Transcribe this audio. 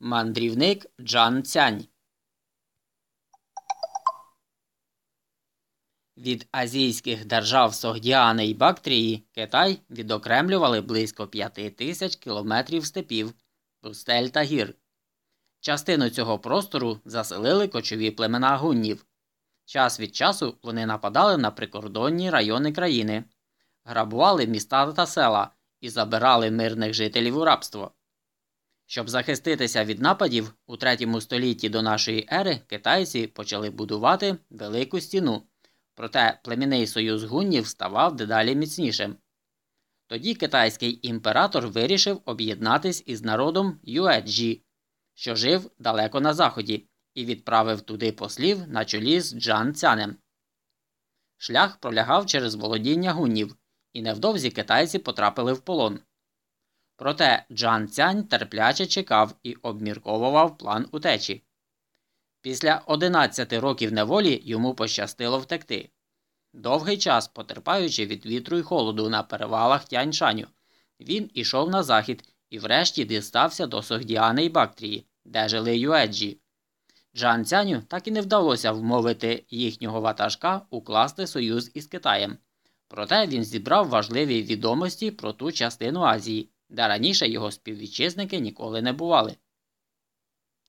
Мандрівник Джан Цянь Від азійських держав Согдіани й Бактрії Китай відокремлювали близько 5 тисяч кілометрів степів, пустель та гір. Частину цього простору заселили кочові племена гуннів. Час від часу вони нападали на прикордонні райони країни, грабували міста та села і забирали мирних жителів у рабство. Щоб захиститися від нападів, у 3 столітті до нашої ери китайці почали будувати велику стіну, проте племінний союз гуннів ставав дедалі міцнішим. Тоді китайський імператор вирішив об'єднатись із народом Юеджі, що жив далеко на заході, і відправив туди послів на чолі з Джан Цянем. Шлях пролягав через володіння гуннів, і невдовзі китайці потрапили в полон. Проте Джан Цянь терпляче чекав і обмірковував план утечі. Після 11 років неволі йому пощастило втекти. Довгий час, потерпаючи від вітру й холоду на перевалах Тяньшаню, він ішов на захід і врешті дістався до Согдіани й Бактрії, де жили юеджі. Джан Цяню так і не вдалося вмовити їхнього ватажка укласти союз із Китаєм. Проте він зібрав важливі відомості про ту частину Азії, де раніше його співвітчизники ніколи не бували.